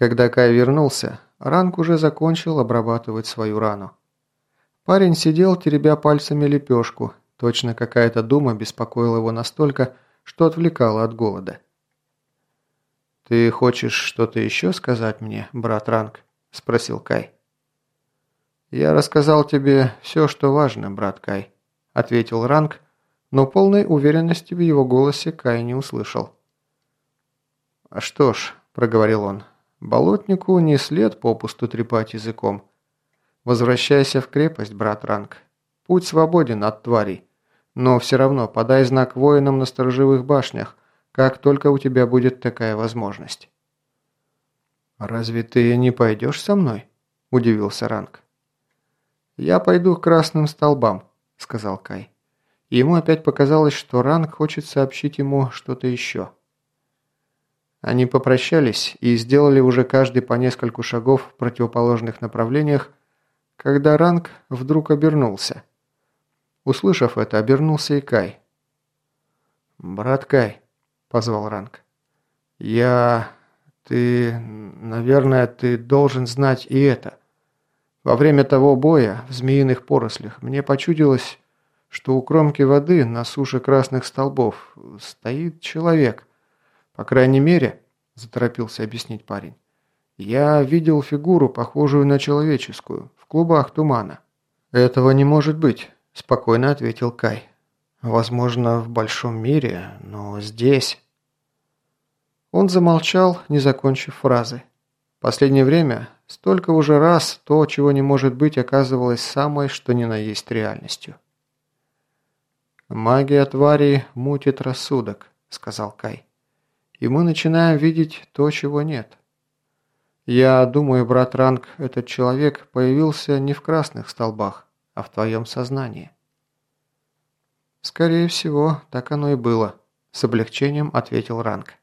Когда Кай вернулся, Ранг уже закончил обрабатывать свою рану. Парень сидел, теребя пальцами лепешку. Точно какая-то дума беспокоила его настолько, что отвлекала от голода. «Ты хочешь что-то еще сказать мне, брат Ранг?» – спросил Кай. «Я рассказал тебе все, что важно, брат Кай», – ответил Ранг, но полной уверенности в его голосе Кай не услышал. «А «Что ж», – проговорил он, – «болотнику не след попусту трепать языком. Возвращайся в крепость, брат Ранг. Путь свободен от тварей, но все равно подай знак воинам на сторожевых башнях, как только у тебя будет такая возможность». «Разве ты не пойдешь со мной?» – удивился Ранг. «Я пойду к красным столбам», – сказал Кай. Ему опять показалось, что Ранг хочет сообщить ему что-то еще. Они попрощались и сделали уже каждый по нескольку шагов в противоположных направлениях, когда Ранг вдруг обернулся. Услышав это, обернулся и Кай. «Брат Кай», – позвал Ранг, – «я... ты... наверное, ты должен знать и это. Во время того боя в змеиных порослях мне почудилось, что у кромки воды на суше красных столбов стоит человек. По крайней мере, заторопился объяснить парень, я видел фигуру, похожую на человеческую, в клубах тумана. Этого не может быть, спокойно ответил Кай. Возможно, в большом мире, но здесь... Он замолчал, не закончив фразы. Последнее время столько уже раз то, чего не может быть, оказывалось самой, что ни на есть реальностью. «Магия твари мутит рассудок», — сказал Кай. «И мы начинаем видеть то, чего нет. Я думаю, брат Ранг, этот человек появился не в красных столбах, а в твоем сознании». «Скорее всего, так оно и было», — с облегчением ответил Ранг.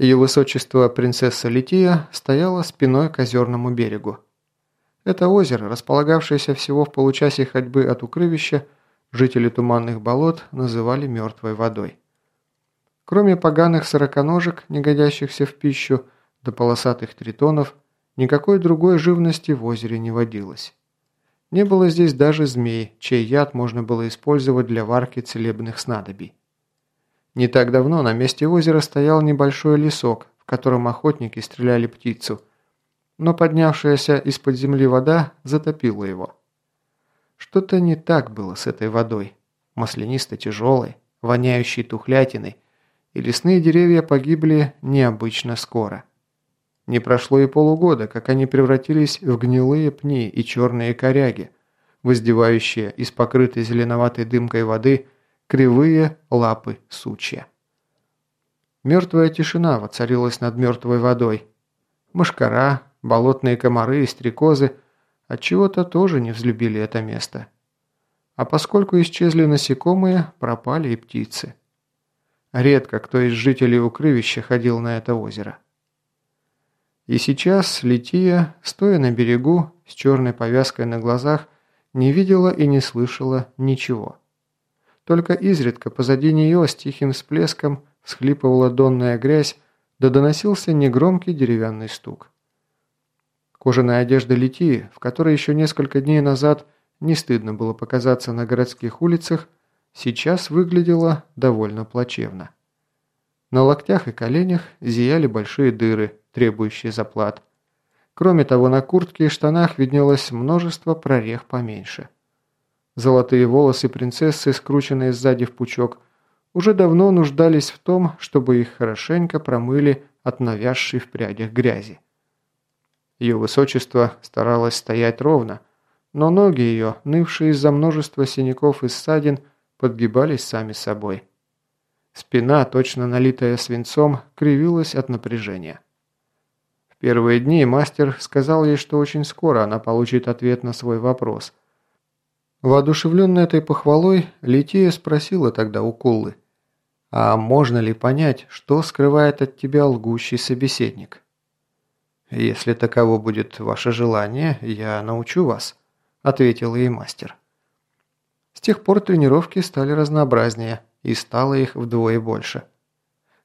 Ее высочество принцесса Лития стояла спиной к озерному берегу. Это озеро, располагавшееся всего в получасе ходьбы от укрывища, жители туманных болот называли мертвой водой. Кроме поганых сороконожек, не годящихся в пищу, до полосатых тритонов, никакой другой живности в озере не водилось. Не было здесь даже змей, чей яд можно было использовать для варки целебных снадобий. Не так давно на месте озера стоял небольшой лесок, в котором охотники стреляли птицу – но поднявшаяся из-под земли вода затопила его. Что-то не так было с этой водой, маслянисто-тяжелой, воняющей тухлятиной, и лесные деревья погибли необычно скоро. Не прошло и полугода, как они превратились в гнилые пни и черные коряги, воздевающие из покрытой зеленоватой дымкой воды кривые лапы сучья. Мертвая тишина воцарилась над мертвой водой. Мошкара, Болотные комары и стрекозы отчего-то тоже не взлюбили это место. А поскольку исчезли насекомые, пропали и птицы. Редко кто из жителей укрывища ходил на это озеро. И сейчас Лития, стоя на берегу, с черной повязкой на глазах, не видела и не слышала ничего. Только изредка позади нее с тихим всплеском всхлипывала донная грязь, да доносился негромкий деревянный стук. Кожаная одежда Литии, в которой еще несколько дней назад не стыдно было показаться на городских улицах, сейчас выглядела довольно плачевно. На локтях и коленях зияли большие дыры, требующие заплат. Кроме того, на куртке и штанах виднелось множество прорех поменьше. Золотые волосы принцессы, скрученные сзади в пучок, уже давно нуждались в том, чтобы их хорошенько промыли от навязшей в прядях грязи. Ее высочество старалось стоять ровно, но ноги ее, нывшие из-за множества синяков и ссадин, подгибались сами собой. Спина, точно налитая свинцом, кривилась от напряжения. В первые дни мастер сказал ей, что очень скоро она получит ответ на свой вопрос. Воодушевленная этой похвалой, Лития спросила тогда у Куллы, «А можно ли понять, что скрывает от тебя лгущий собеседник?» «Если таково будет ваше желание, я научу вас», – ответил ей мастер. С тех пор тренировки стали разнообразнее, и стало их вдвое больше.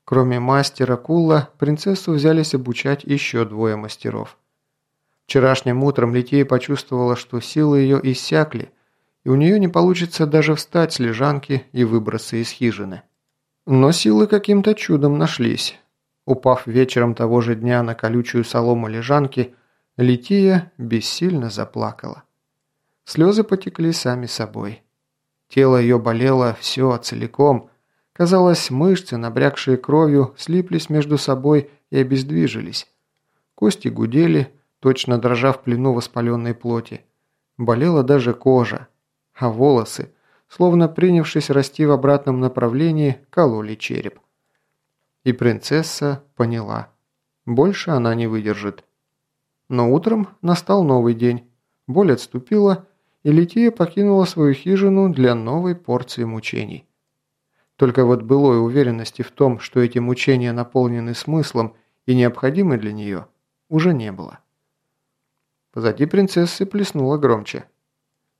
Кроме мастера Кулла, принцессу взялись обучать еще двое мастеров. Вчерашним утром Лития почувствовала, что силы ее иссякли, и у нее не получится даже встать с лежанки и выбраться из хижины. Но силы каким-то чудом нашлись. Упав вечером того же дня на колючую солому лежанки, Лития бессильно заплакала. Слезы потекли сами собой. Тело ее болело все целиком. Казалось, мышцы, набрякшие кровью, слиплись между собой и обездвижились. Кости гудели, точно дрожа в плену воспаленной плоти. Болела даже кожа, а волосы, словно принявшись расти в обратном направлении, кололи череп. И принцесса поняла. Больше она не выдержит. Но утром настал новый день. Боль отступила, и Лития покинула свою хижину для новой порции мучений. Только вот былой уверенности в том, что эти мучения наполнены смыслом и необходимы для нее, уже не было. Позади принцессы плеснуло громче.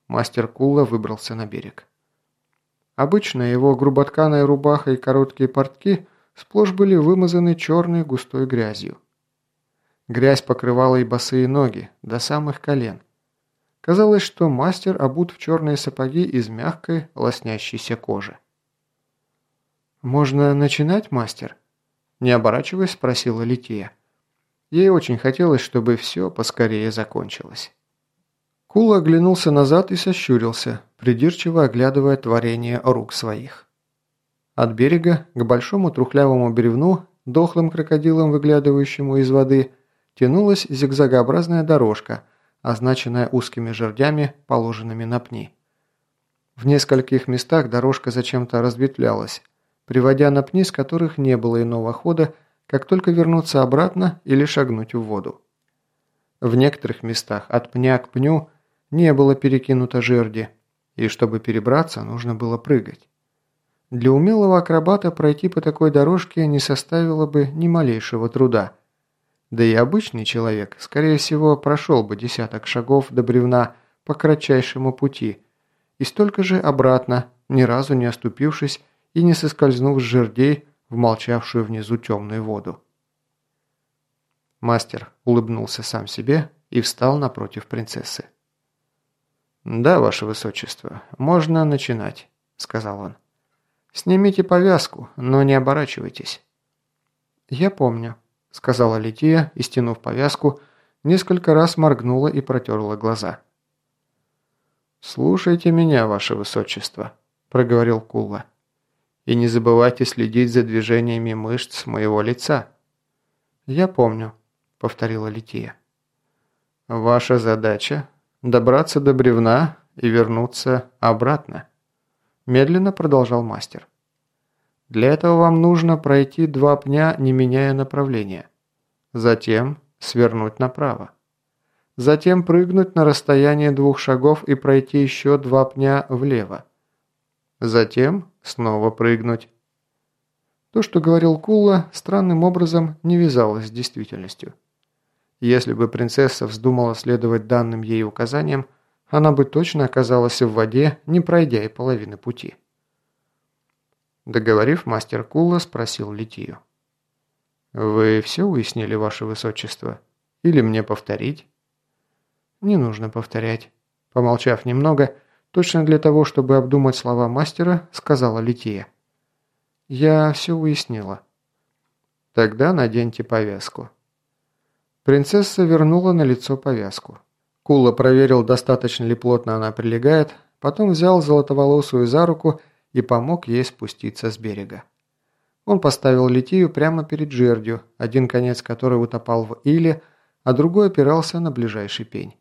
Мастер Кула выбрался на берег. Обычно его груботканая рубаха и короткие портки сплошь были вымазаны черной густой грязью. Грязь покрывала и босые ноги, до самых колен. Казалось, что мастер обут в черные сапоги из мягкой, лоснящейся кожи. «Можно начинать, мастер?» Не оборачиваясь, спросила Лития. Ей очень хотелось, чтобы все поскорее закончилось. Кула оглянулся назад и сощурился, придирчиво оглядывая творение рук своих. От берега к большому трухлявому бревну, дохлым крокодилом, выглядывающему из воды, тянулась зигзагообразная дорожка – означенная узкими жердями, положенными на пни. В нескольких местах дорожка зачем-то разветвлялась, приводя на пни, с которых не было иного хода, как только вернуться обратно или шагнуть в воду. В некоторых местах от пня к пню не было перекинуто жерди, и чтобы перебраться, нужно было прыгать. Для умелого акробата пройти по такой дорожке не составило бы ни малейшего труда – да и обычный человек, скорее всего, прошел бы десяток шагов до бревна по кратчайшему пути и столько же обратно, ни разу не оступившись и не соскользнув с жердей в молчавшую внизу темную воду. Мастер улыбнулся сам себе и встал напротив принцессы. «Да, ваше высочество, можно начинать», — сказал он. «Снимите повязку, но не оборачивайтесь». «Я помню», сказала Лития и, стянув повязку, несколько раз моргнула и протерла глаза. «Слушайте меня, ваше высочество», – проговорил Кулла. «И не забывайте следить за движениями мышц моего лица». «Я помню», – повторила Лития. «Ваша задача – добраться до бревна и вернуться обратно», – медленно продолжал мастер. Для этого вам нужно пройти два пня, не меняя направления. Затем свернуть направо. Затем прыгнуть на расстояние двух шагов и пройти еще два пня влево. Затем снова прыгнуть. То, что говорил Кулла, странным образом не вязалось с действительностью. Если бы принцесса вздумала следовать данным ей указаниям, она бы точно оказалась в воде, не пройдя и половины пути. Договорив, мастер Кула спросил Литию. «Вы все уяснили, ваше высочество? Или мне повторить?» «Не нужно повторять». Помолчав немного, точно для того, чтобы обдумать слова мастера, сказала Лития. «Я все уяснила». «Тогда наденьте повязку». Принцесса вернула на лицо повязку. Кула проверил, достаточно ли плотно она прилегает, потом взял золотоволосую за руку и помог ей спуститься с берега. Он поставил литию прямо перед жердью, один конец которой утопал в иле, а другой опирался на ближайший пень.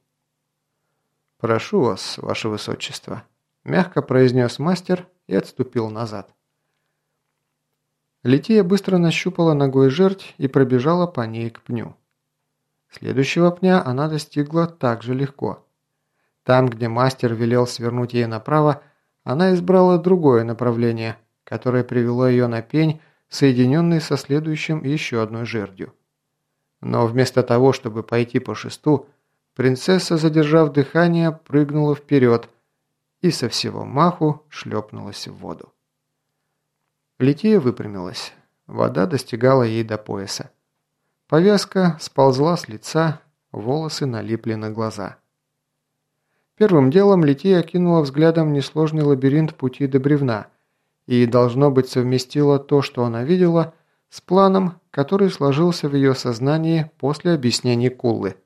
«Прошу вас, ваше высочество», – мягко произнес мастер и отступил назад. Лития быстро нащупала ногой жердь и пробежала по ней к пню. Следующего пня она достигла так же легко. Там, где мастер велел свернуть ей направо, она избрала другое направление, которое привело ее на пень, соединенный со следующим еще одной жердью. Но вместо того, чтобы пойти по шесту, принцесса, задержав дыхание, прыгнула вперед и со всего маху шлепнулась в воду. Лития выпрямилась. вода достигала ей до пояса. Повязка сползла с лица, волосы налипли на глаза. Первым делом Лития окинула взглядом несложный лабиринт пути до бревна и, должно быть, совместила то, что она видела, с планом, который сложился в ее сознании после объяснений Куллы.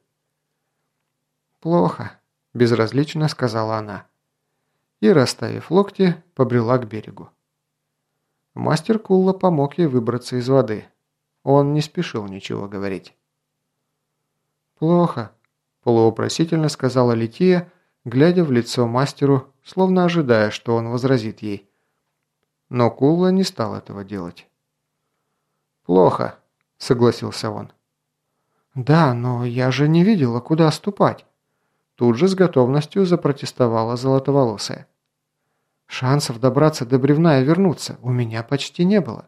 «Плохо», – безразлично сказала она. И, расставив локти, побрела к берегу. Мастер Кулла помог ей выбраться из воды. Он не спешил ничего говорить. «Плохо», – полуопросительно сказала Лития, глядя в лицо мастеру, словно ожидая, что он возразит ей. Но Кулла не стал этого делать. «Плохо», – согласился он. «Да, но я же не видела, куда ступать». Тут же с готовностью запротестовала золотоволосая. «Шансов добраться до бревна и вернуться у меня почти не было.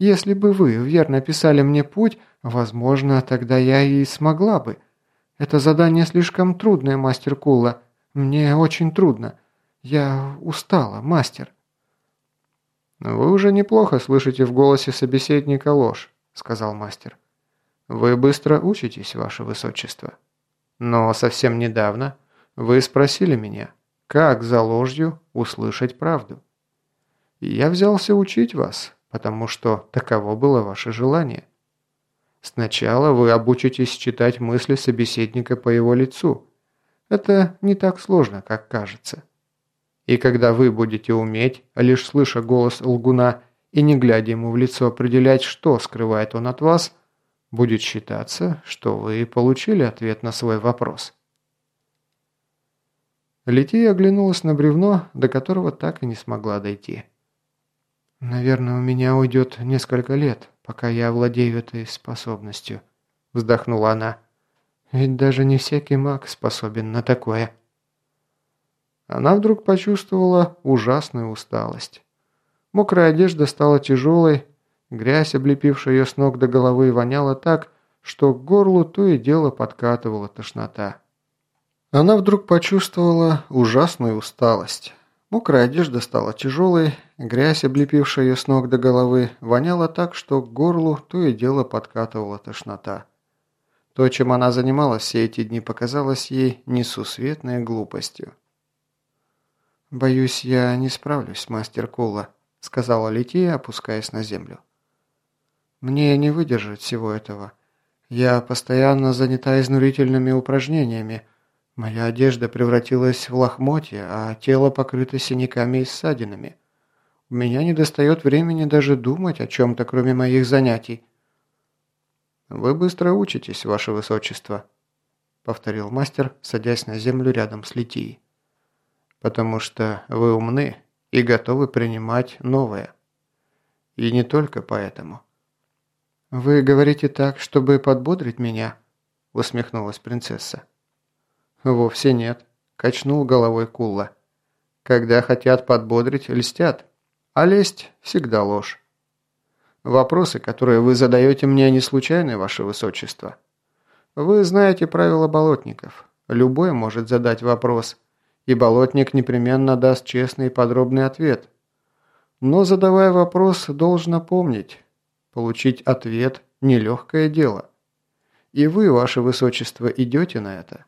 Если бы вы верно писали мне путь, возможно, тогда я и смогла бы. Это задание слишком трудное, мастер Кулла. Мне очень трудно. Я устала, мастер». «Вы уже неплохо слышите в голосе собеседника ложь», — сказал мастер. «Вы быстро учитесь, ваше высочество. Но совсем недавно вы спросили меня, как за ложью услышать правду. Я взялся учить вас, потому что таково было ваше желание. Сначала вы обучитесь читать мысли собеседника по его лицу. Это не так сложно, как кажется. И когда вы будете уметь, лишь слыша голос лгуна и не глядя ему в лицо определять, что скрывает он от вас, будет считаться, что вы получили ответ на свой вопрос. Лития оглянулась на бревно, до которого так и не смогла дойти. «Наверное, у меня уйдет несколько лет, пока я овладею этой способностью», – вздохнула она. «Ведь даже не всякий маг способен на такое». Она вдруг почувствовала ужасную усталость. Мокрая одежда стала тяжелой, грязь, облепившая ее с ног до головы, воняла так, что к горлу то и дело подкатывала тошнота. Она вдруг почувствовала ужасную усталость. Мокрая одежда стала тяжелой, грязь, облепившая ее с ног до головы, воняла так, что к горлу то и дело подкатывала тошнота. То, чем она занималась все эти дни, показалось ей несусветной глупостью. «Боюсь, я не справлюсь, мастер Кула», — сказала Лития, опускаясь на землю. «Мне не выдержать всего этого. Я постоянно занята изнурительными упражнениями. Моя одежда превратилась в лохмотья, а тело покрыто синяками и ссадинами. У меня не достает времени даже думать о чем-то, кроме моих занятий». «Вы быстро учитесь, ваше высочество», — повторил мастер, садясь на землю рядом с Литией потому что вы умны и готовы принимать новое. И не только поэтому». «Вы говорите так, чтобы подбодрить меня?» – усмехнулась принцесса. «Вовсе нет», – качнул головой Кулла. «Когда хотят подбодрить, льстят, а лесть – всегда ложь. Вопросы, которые вы задаете мне, не случайны, ваше высочество. Вы знаете правила болотников. Любой может задать вопрос – и болотник непременно даст честный и подробный ответ. Но задавая вопрос, должно помнить, получить ответ – нелегкое дело. И вы, ваше высочество, идете на это.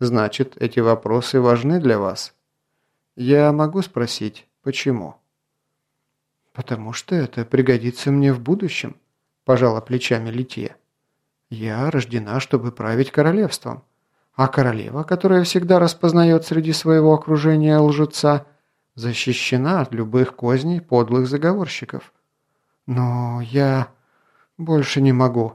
Значит, эти вопросы важны для вас. Я могу спросить, почему? «Потому что это пригодится мне в будущем», – пожала плечами Лития. «Я рождена, чтобы править королевством. А королева, которая всегда распознает среди своего окружения лжеца, защищена от любых козней подлых заговорщиков. Но я больше не могу.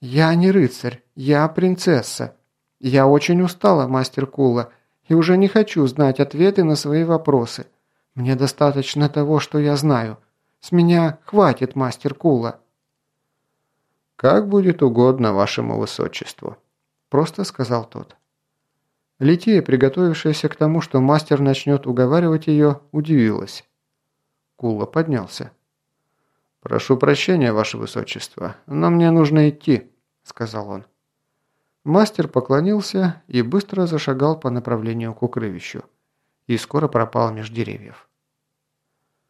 Я не рыцарь, я принцесса. Я очень устала, мастер Кула, и уже не хочу знать ответы на свои вопросы. Мне достаточно того, что я знаю. С меня хватит, мастер Кула. «Как будет угодно вашему высочеству», просто сказал тот. Лития, приготовившаяся к тому, что мастер начнет уговаривать ее, удивилась. Кула поднялся. «Прошу прощения, ваше высочество, но мне нужно идти», — сказал он. Мастер поклонился и быстро зашагал по направлению к укрывищу и скоро пропал меж деревьев.